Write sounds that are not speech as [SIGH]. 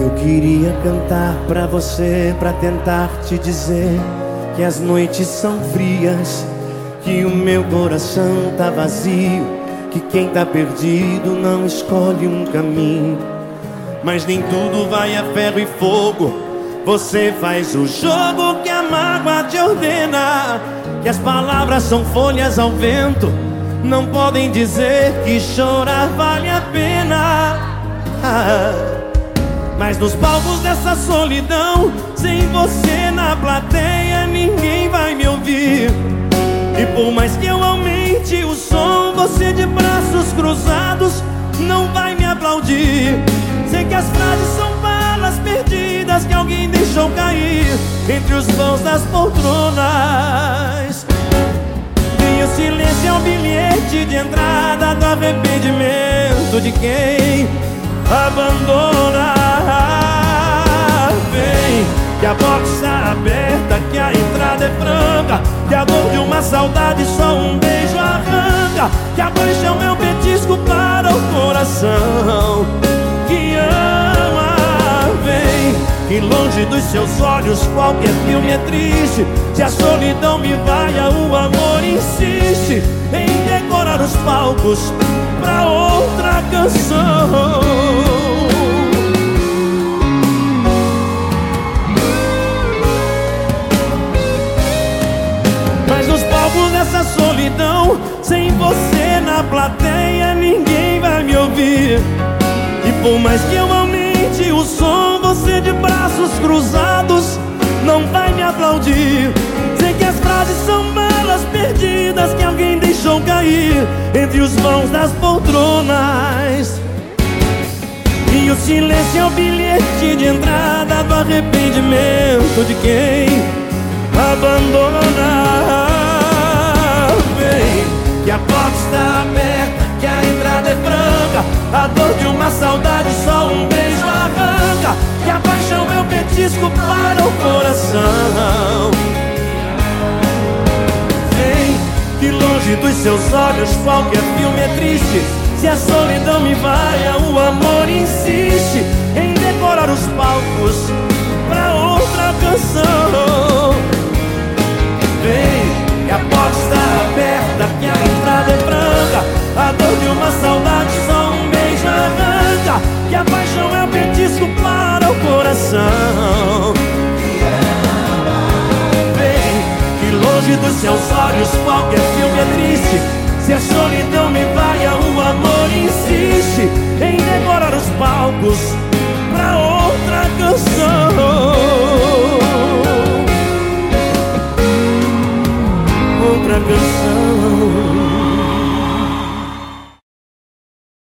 Eu queria cantar pra você, pra tentar te dizer que as noites são frias, que o meu coração tá vazio, que quem tá perdido não escolhe um caminho. Mas nem tudo vai a ferro e fogo. Você faz o jogo que a mágoa te ordena, que as palavras são folhas ao vento. Não podem dizer que chorar vale a pena. [LAUGHS] Mas nos palcos dessa solidão, sem você na plateia, ninguém vai me ouvir. E por mais que eu aumente o som, você de braços cruzados não vai me aplaudir. Sei que as frases são balas perdidas que alguém deixou cair entre os vãos das poltronas. E o silêncio é um bilhete de entrada do arrependimento de quem abandona. Vem, que a porta está aberta, que a entrada é franca, que a dor de uma saudade só um Que longe dos seus olhos qualquer filme é triste. Se a solidão me vaia, o amor insiste em decorar os palcos pra outra canção. nessa solidão Sem você na plateia ninguém vai me ouvir E por mais que eu aumente o som Você de braços cruzados não vai me aplaudir. Sei que as frases são balas perdidas Que alguém deixou cair Entre os mãos das poltronas. E o silêncio é o bilhete de entrada Do arrependimento de quem abandona o petisco para o coração. Vem, que longe dos seus olhos qualquer filme é triste. Se a solidão me vai, o amor insiste Em decorar os palcos pra outra canção dos seus olhos qualquer filme é triste. Se a solidão me vai, o amor insiste Em decorar os palcos pra outra canção. Outra canção